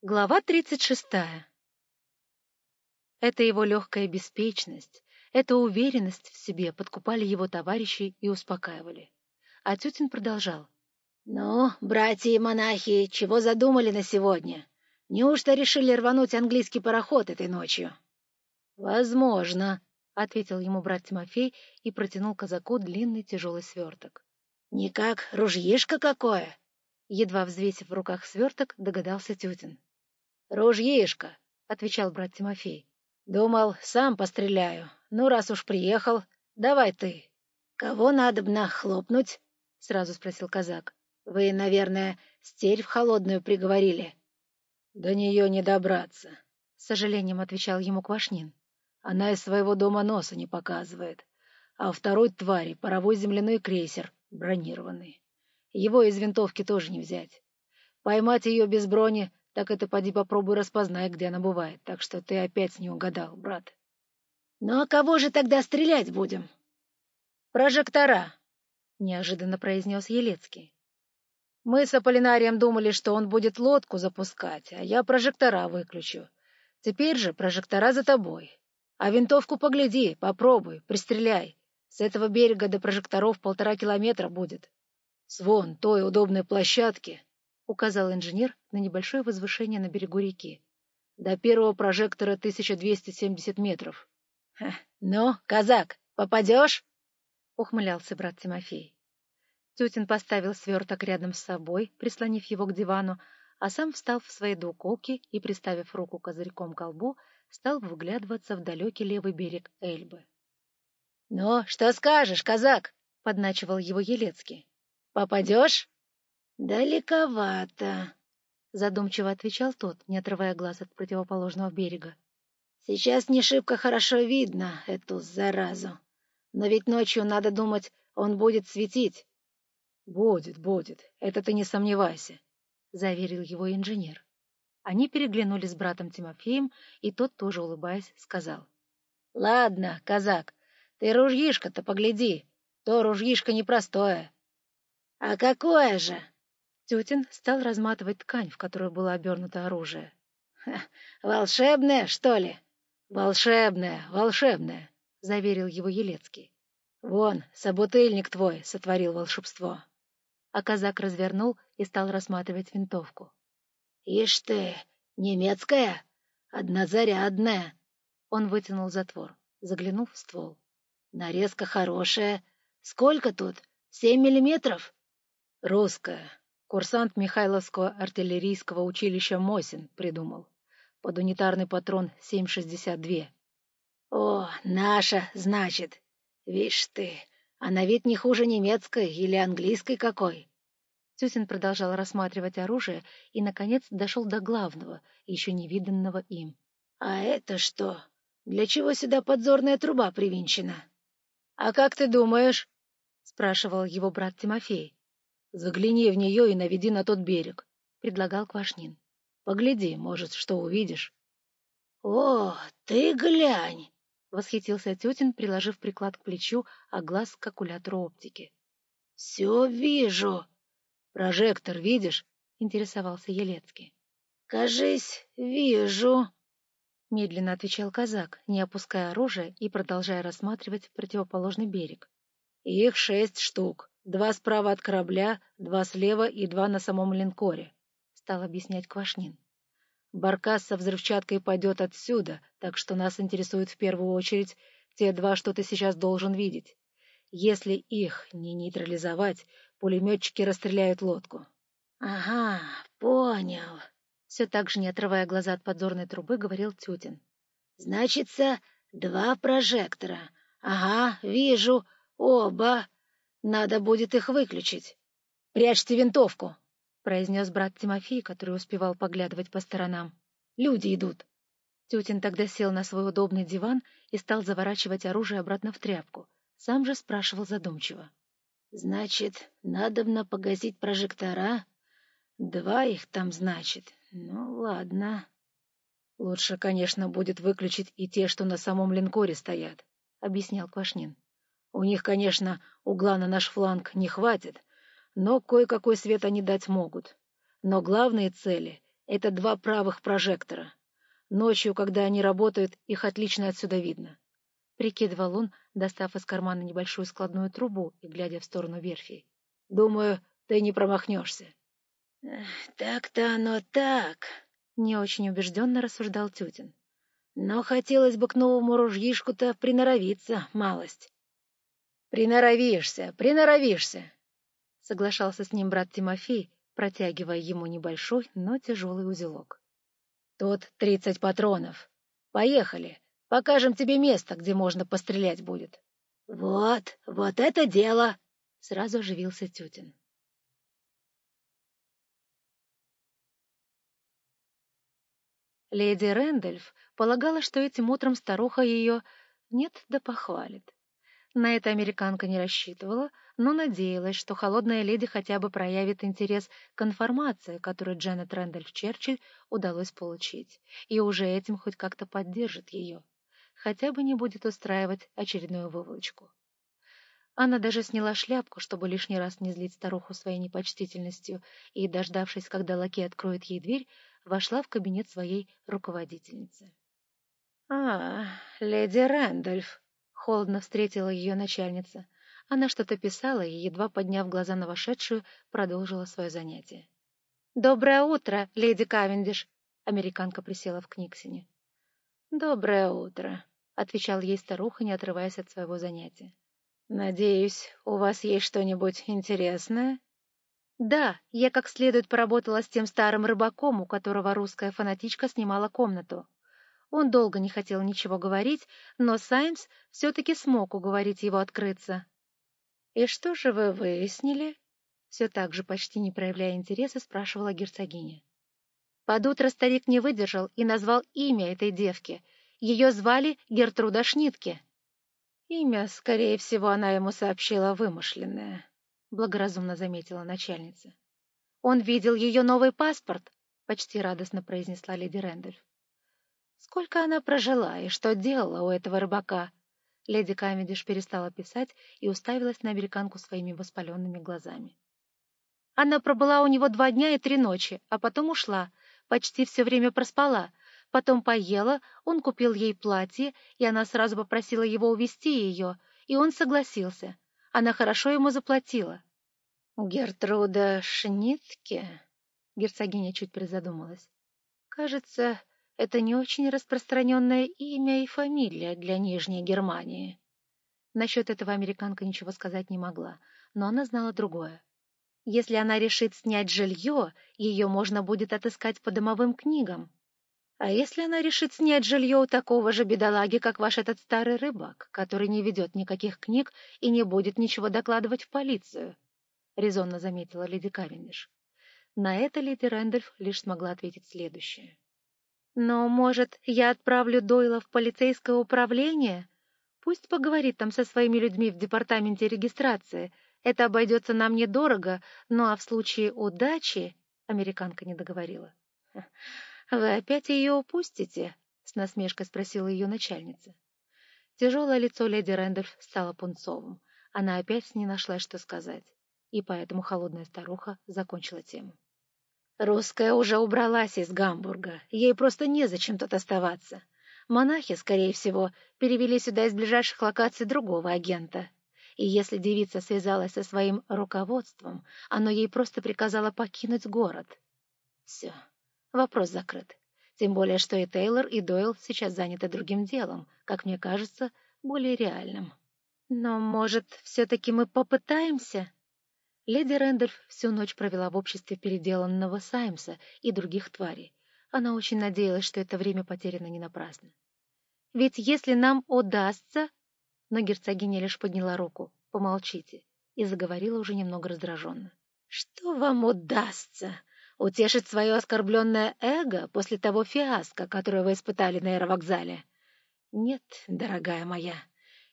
Глава тридцать шестая. Это его легкая беспечность, эта уверенность в себе подкупали его товарищи и успокаивали. А Тютин продолжал. «Ну, братья и монахи, чего задумали на сегодня? Неужто решили рвануть английский пароход этой ночью?» «Возможно», — ответил ему брат Тимофей и протянул казаку длинный тяжелый сверток. «Не как ружьишко какое?» Едва взвесив в руках сверток, догадался Тютин. «Ружьишко», — отвечал брат Тимофей. «Думал, сам постреляю. Ну, раз уж приехал, давай ты». «Кого надобно хлопнуть?» — сразу спросил казак. «Вы, наверное, стерь в холодную приговорили». «До нее не добраться», — с сожалением отвечал ему Квашнин. «Она из своего дома носа не показывает. А второй твари паровой земляной крейсер, бронированный. Его из винтовки тоже не взять. Поймать ее без брони так это поди попробуй распознай, где она бывает. Так что ты опять не угадал, брат. — Ну а кого же тогда стрелять будем? — Прожектора, — неожиданно произнес Елецкий. — Мы с Аполлинарием думали, что он будет лодку запускать, а я прожектора выключу. Теперь же прожектора за тобой. А винтовку погляди, попробуй, пристреляй. С этого берега до прожекторов полтора километра будет. С вон той удобной площадки указал инженер на небольшое возвышение на берегу реки. До первого прожектора 1270 метров. — Ну, казак, попадешь? — ухмылялся брат Тимофей. Тютин поставил сверток рядом с собой, прислонив его к дивану, а сам встал в своей двуколке и, приставив руку козырьком к колбу, стал вглядываться в далекий левый берег Эльбы. — Ну, что скажешь, казак? — подначивал его Елецкий. — Попадешь? «Далековато», — задумчиво отвечал тот, не отрывая глаз от противоположного берега. «Сейчас не шибко хорошо видно эту заразу. Но ведь ночью, надо думать, он будет светить». «Будет, будет, это ты не сомневайся», — заверил его инженер. Они переглянулись с братом Тимофеем, и тот, тоже улыбаясь, сказал. «Ладно, казак, ты ружьишко-то погляди, то ружьишко непростое». «А какое же?» Тютин стал разматывать ткань, в которую было обернуто оружие. — Волшебное, что ли? — Волшебное, волшебное, — заверил его Елецкий. — Вон, собутыльник твой сотворил волшебство. А казак развернул и стал рассматривать винтовку. — Ишь ты, немецкая? Однозарядная. Он вытянул затвор, заглянул в ствол. — Нарезка хорошая. Сколько тут? Семь миллиметров? — Русская, Курсант Михайловского артиллерийского училища Мосин придумал. Под унитарный патрон 7,62. О, наша, значит. Вишь ты, она ведь не хуже немецкой или английской какой. Тюсин продолжал рассматривать оружие и, наконец, дошел до главного, еще невиданного им. — А это что? Для чего сюда подзорная труба привинчена? — А как ты думаешь? — спрашивал его брат Тимофей. Загляни в нее и наведи на тот берег, — предлагал Квашнин. — Погляди, может, что увидишь. — О, ты глянь! — восхитился Тютин, приложив приклад к плечу, а глаз к калькулятору оптики. — Все вижу. — Прожектор видишь? — интересовался Елецкий. — Кажись, вижу. — медленно отвечал казак, не опуская оружия и продолжая рассматривать противоположный берег. — Их шесть штук. Два справа от корабля, два слева и два на самом линкоре, — стал объяснять Квашнин. Баркас со взрывчаткой пойдет отсюда, так что нас интересуют в первую очередь те два, что ты сейчас должен видеть. Если их не нейтрализовать, пулеметчики расстреляют лодку. — Ага, понял. Все так же, не отрывая глаза от подзорной трубы, говорил Тютин. — Значится, два прожектора. Ага, вижу, оба. Надо будет их выключить. — Прячьте винтовку, — произнес брат Тимофей, который успевал поглядывать по сторонам. — Люди идут. Тютин тогда сел на свой удобный диван и стал заворачивать оружие обратно в тряпку. Сам же спрашивал задумчиво. — Значит, надобно погасить прожектора? Два их там, значит. Ну, ладно. — Лучше, конечно, будет выключить и те, что на самом линкоре стоят, — объяснял Квашнин. У них, конечно, угла на наш фланг не хватит, но кое-какой свет они дать могут. Но главные цели — Это два правых прожектора. Ночью, когда они работают, их отлично отсюда видно. Прикидывал он, достав из кармана небольшую складную трубу и глядя в сторону верфи. Думаю, ты не промахнешься. Так-то оно так, не очень убежденно рассуждал Тютин. Но хотелось бы к новому ружьишку-то приноровиться, малость. Приноровишься, приноровишься, соглашался с ним брат Тимофей, протягивая ему небольшой, но тяжелый узелок. Тут тридцать патронов. Поехали, покажем тебе место, где можно пострелять будет. Вот, вот это дело! Сразу оживился Тютин. Леди Рэндольф полагала, что этим утром старуха ее нет да похвалит. На это американка не рассчитывала, но надеялась, что холодная леди хотя бы проявит интерес к информации, которую Дженнет Рэндольф Черчилль удалось получить, и уже этим хоть как-то поддержит ее, хотя бы не будет устраивать очередную выволочку. Она даже сняла шляпку, чтобы лишний раз не злить старуху своей непочтительностью, и, дождавшись, когда лакей откроет ей дверь, вошла в кабинет своей руководительницы. — А, леди Рэндольф! — холодно встретила ее начальница. Она что-то писала и, едва подняв глаза на вошедшую, продолжила свое занятие. — Доброе утро, леди Кавендиш! — американка присела в книгсине. — Доброе утро! — отвечал ей старуха, не отрываясь от своего занятия. — Надеюсь, у вас есть что-нибудь интересное? Да, я как следует поработала с тем старым рыбаком, у которого русская фанатичка снимала комнату. Он долго не хотел ничего говорить, но Саймс все-таки смог уговорить его открыться. «И что же вы выяснили?» Все так же, почти не проявляя интереса, спрашивала герцогиня. Под утро старик не выдержал и назвал имя этой девки. Ее звали Гертруда Шнитке. Имя, скорее всего, она ему сообщила вымышленное. — благоразумно заметила начальница. «Он видел ее новый паспорт», — почти радостно произнесла леди Рэндольф. «Сколько она прожила и что делала у этого рыбака?» Леди Камедиш перестала писать и уставилась на американку своими воспаленными глазами. Она пробыла у него два дня и три ночи, а потом ушла, почти все время проспала. Потом поела, он купил ей платье, и она сразу попросила его увезти ее, и он согласился. Она хорошо ему заплатила. Гертруда Шнитке? Герцогиня чуть призадумалась. Кажется, это не очень распространенное имя и фамилия для Нижней Германии. Насчет этого американка ничего сказать не могла, но она знала другое. Если она решит снять жилье, ее можно будет отыскать по домовым книгам. А если она решит снять жилье у такого же бедолаги, как ваш этот старый рыбак, который не ведет никаких книг и не будет ничего докладывать в полицию? — резонно заметила леди Кавендиш. На это леди Рэндольф лишь смогла ответить следующее. «Но, может, я отправлю Дойла в полицейское управление? Пусть поговорит там со своими людьми в департаменте регистрации. Это обойдется нам недорого, ну а в случае удачи...» — американка не договорила. «Вы опять ее упустите?» — с насмешкой спросила ее начальница. Тяжелое лицо леди Рэндольф стало пунцовым. Она опять не нашла, что сказать, и поэтому холодная старуха закончила тему. «Русская уже убралась из Гамбурга, ей просто незачем тут оставаться. Монахи, скорее всего, перевели сюда из ближайших локаций другого агента. И если девица связалась со своим руководством, оно ей просто приказало покинуть город. Все, Вопрос закрыт. Тем более, что и Тейлор, и Дойл сейчас заняты другим делом, как мне кажется, более реальным. Но, может, все-таки мы попытаемся? Леди Рэндольф всю ночь провела в обществе переделанного Саймса и других тварей. Она очень надеялась, что это время потеряно не напрасно. Ведь если нам удастся... Но герцогиня лишь подняла руку. «Помолчите», и заговорила уже немного раздраженно. «Что вам удастся? Утешить свое оскорбленное эго после того фиаско, которое вы испытали на аэровокзале? Нет, дорогая моя,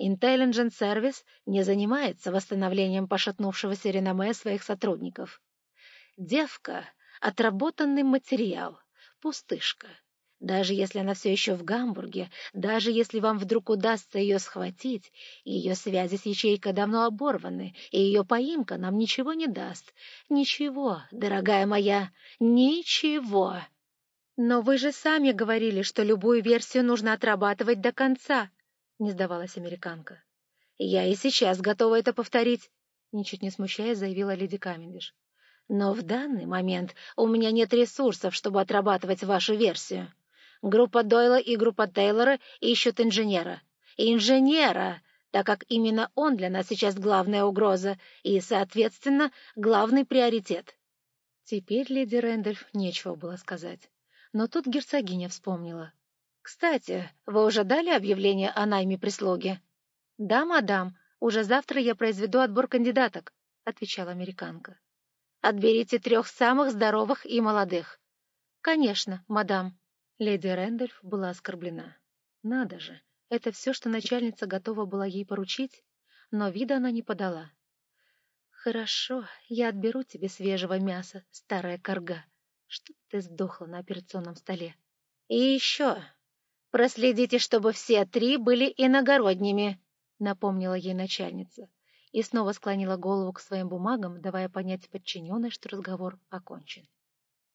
Intelligent Service не занимается восстановлением пошатнувшегося реноме своих сотрудников. Девка — отработанный материал, пустышка. Даже если она все еще в Гамбурге, даже если вам вдруг удастся ее схватить, ее связи с ячейкой давно оборваны, и ее поимка нам ничего не даст. Ничего, дорогая моя, ничего. «Но вы же сами говорили, что любую версию нужно отрабатывать до конца», — не сдавалась американка. «Я и сейчас готова это повторить», — ничуть не смущаясь, заявила леди Камендиш. «Но в данный момент у меня нет ресурсов, чтобы отрабатывать вашу версию. Группа Дойла и группа Тейлора ищут инженера. Инженера! так как именно он для нас сейчас главная угроза и, соответственно, главный приоритет. Теперь леди Рэндольф нечего было сказать. Но тут герцогиня вспомнила. «Кстати, вы уже дали объявление о найме прислуги?» «Да, мадам, уже завтра я произведу отбор кандидаток», — отвечала американка. «Отберите трех самых здоровых и молодых». «Конечно, мадам». Леди Рэндольф была оскорблена. «Надо же, это все, что начальница готова была ей поручить, но вида она не подала. «Хорошо, я отберу тебе свежего мяса, старая корга, чтоб ты сдохла на операционном столе». «И еще, проследите, чтобы все три были иногородними», — напомнила ей начальница и снова склонила голову к своим бумагам, давая понять подчиненной, что разговор окончен.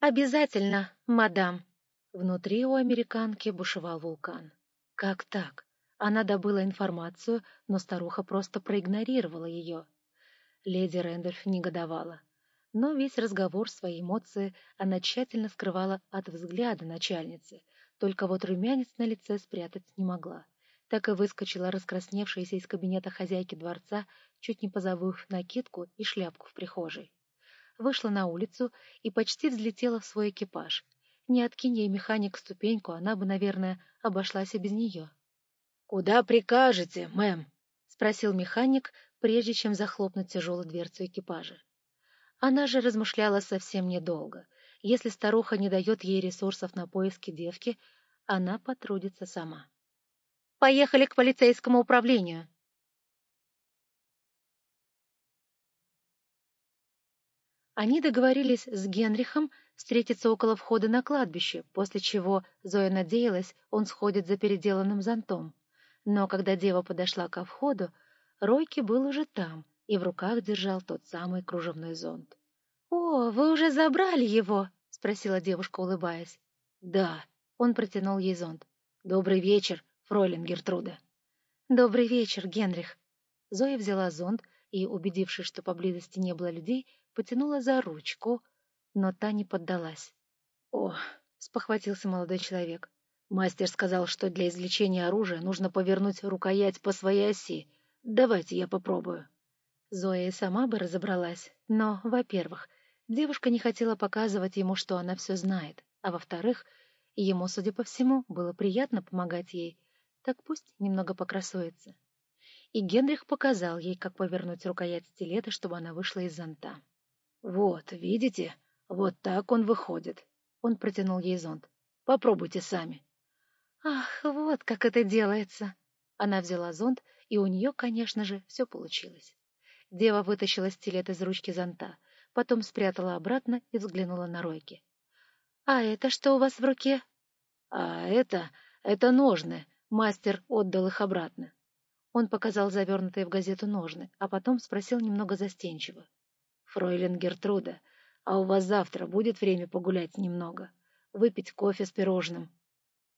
«Обязательно, мадам!» Внутри у американки бушевал вулкан. Как так? Она добыла информацию, но старуха просто проигнорировала ее. Леди Рэндольф негодовала. Но весь разговор, свои эмоции она тщательно скрывала от взгляда начальницы, только вот румянец на лице спрятать не могла. Так и выскочила раскрасневшаяся из кабинета хозяйки дворца, чуть не позабыв накидку и шляпку в прихожей. Вышла на улицу и почти взлетела в свой экипаж. Не откинь ей механик ступеньку, она бы, наверное, обошлась и без нее. — Куда прикажете, мэм? — спросил механик, прежде чем захлопнуть тяжелую дверцу экипажа. Она же размышляла совсем недолго. Если старуха не дает ей ресурсов на поиски девки, она потрудится сама. «Поехали к полицейскому управлению!» Они договорились с Генрихом встретиться около входа на кладбище, после чего Зоя надеялась, он сходит за переделанным зонтом. Но когда дева подошла ко входу, Ройки был уже там и в руках держал тот самый кружевной зонт. «О, вы уже забрали его?» — спросила девушка, улыбаясь. «Да», — он протянул ей зонт. «Добрый вечер, фройлен Гертруда». «Добрый вечер, Генрих». Зоя взяла зонт и, убедившись, что поблизости не было людей, потянула за ручку, но та не поддалась. «О!» — спохватился молодой человек. «Мастер сказал, что для извлечения оружия нужно повернуть рукоять по своей оси. Давайте я попробую». Зоя и сама бы разобралась, но, во-первых, девушка не хотела показывать ему, что она все знает, а во-вторых, ему, судя по всему, было приятно помогать ей, так пусть немного покрасуется. И Генрих показал ей, как повернуть рукоять стилета, чтобы она вышла из зонта. «Вот, видите?» Вот так он выходит. Он протянул ей зонт. Попробуйте сами. Ах, вот как это делается. Она взяла зонт, и у нее, конечно же, все получилось. Дева вытащила стилет из ручки зонта, потом спрятала обратно и взглянула на Ройки. — А это что у вас в руке? — А это... это ножны. Мастер отдал их обратно. Он показал завернутые в газету ножны, а потом спросил немного застенчиво. — Фройлен Гертруда, а у вас завтра будет время погулять немного, выпить кофе с пирожным.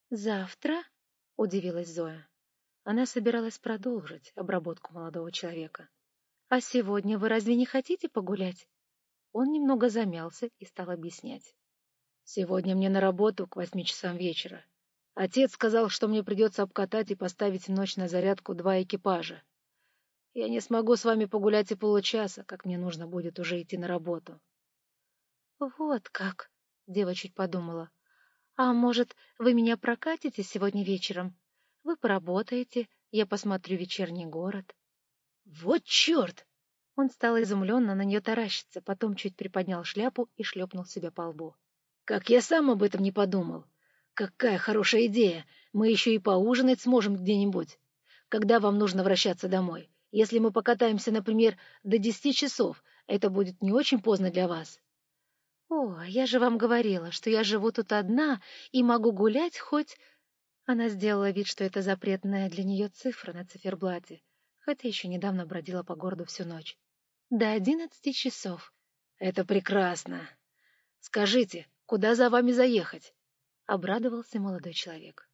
Завтра? удивилась Зоя. Она собиралась продолжить обработку молодого человека. А сегодня вы разве не хотите погулять? Он немного замялся и стал объяснять. Сегодня мне на работу к восьми часам вечера. Отец сказал, что мне придется обкатать и поставить в ночь на зарядку два экипажа. Я не смогу с вами погулять и получаса, как мне нужно будет уже идти на работу. «Вот как!» — дева чуть подумала. «А может, вы меня прокатите сегодня вечером? Вы поработаете, я посмотрю вечерний город». «Вот черт!» Он стал изумленно на нее таращиться, потом чуть приподнял шляпу и шлепнул себя по лбу. «Как я сам об этом не подумал! Какая хорошая идея! Мы еще и поужинать сможем где-нибудь. Когда вам нужно вращаться домой? Если мы покатаемся, например, до десяти часов, это будет не очень поздно для вас». «О, я же вам говорила, что я живу тут одна и могу гулять хоть...» Она сделала вид, что это запретная для нее цифра на циферблате, хотя еще недавно бродила по городу всю ночь. «До одиннадцати часов». «Это прекрасно. Скажите, куда за вами заехать?» — обрадовался молодой человек.